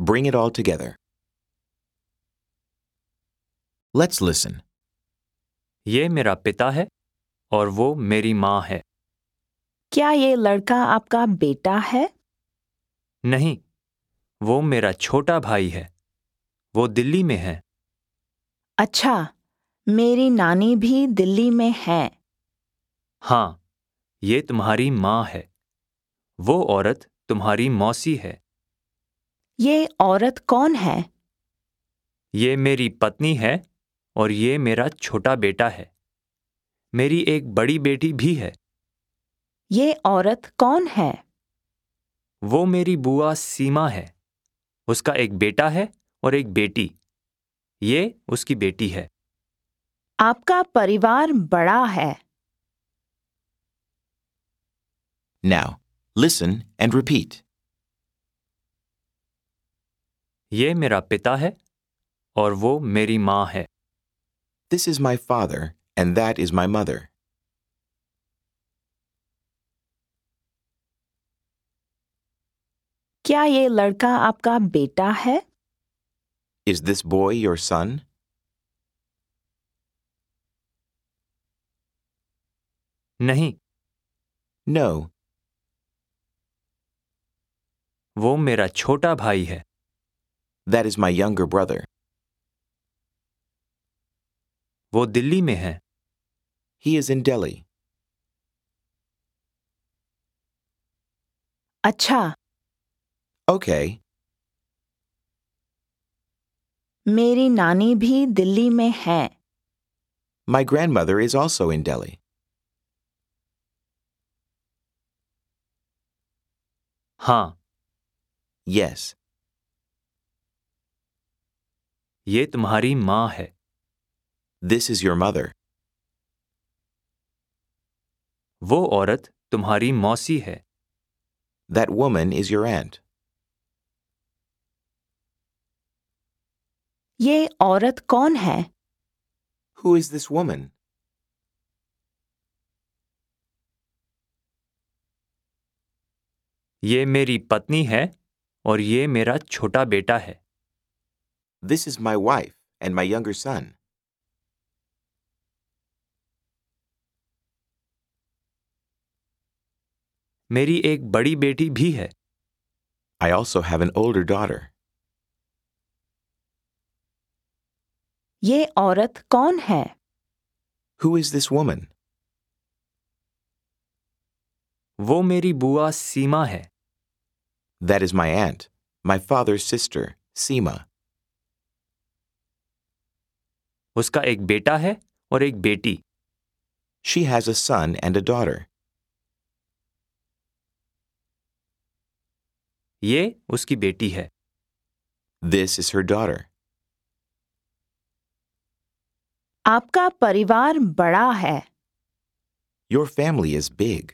Bring it all together. Let's listen. ये मेरा पिता है और वो मेरी माँ है। क्या ये लड़का आपका बेटा है? नहीं वो मेरा छोटा भाई है। वो दिल्ली में है। अच्छा मेरी नानी भी दिल्ली में है। हाँ ये तुम्हारी माँ है। वो औरत तुम्हारी मौसी है। ये औरत कौन है? ये मेरी पत्नी है और ये मेरा छोटा बेटा है। मेरी एक बड़ी बेटी भी है। ये औरत कौन है? वो मेरी बुआ सीमा है। उसका एक बेटा है और एक बेटी। ये उसकी बेटी है। आपका परिवार बड़ा है। Now, listen and repeat. ये मेरा पिता है और वो मेरी माँ है। This is my father and that is my mother क्या ये लड़का आपका बेटा है? Is this boy your son नहीं। No no. वो मेरा छोटा भाई है। that is my younger brother. वो दिल्ली में है He is in Delhi. अच्छा Okay, मेरी नानी भी दिल्ली में है my grandmother is also in Delhi. हाँ Yes, ये तुम्हारी माँ है। दिस इज़ योर मदर वो औरत तुम्हारी मौसी है। That woman is your aunt ये औरत कौन है? हु इज़ दिस वुमन ये मेरी पत्नी है और ये मेरा छोटा बेटा है। This is my wife and my younger son. मेरी एक बड़ी बेटी भी है I also have an older daughter. ये औरत कौन है Who is this woman? वो मेरी बुआ सीमा है That is my aunt, my father's sister, Seema. उसका एक बेटा है और एक बेटी। She has a son and a daughter ये उसकी बेटी है। दिस इज़ हर डॉटर आपका परिवार बड़ा है। Your family is big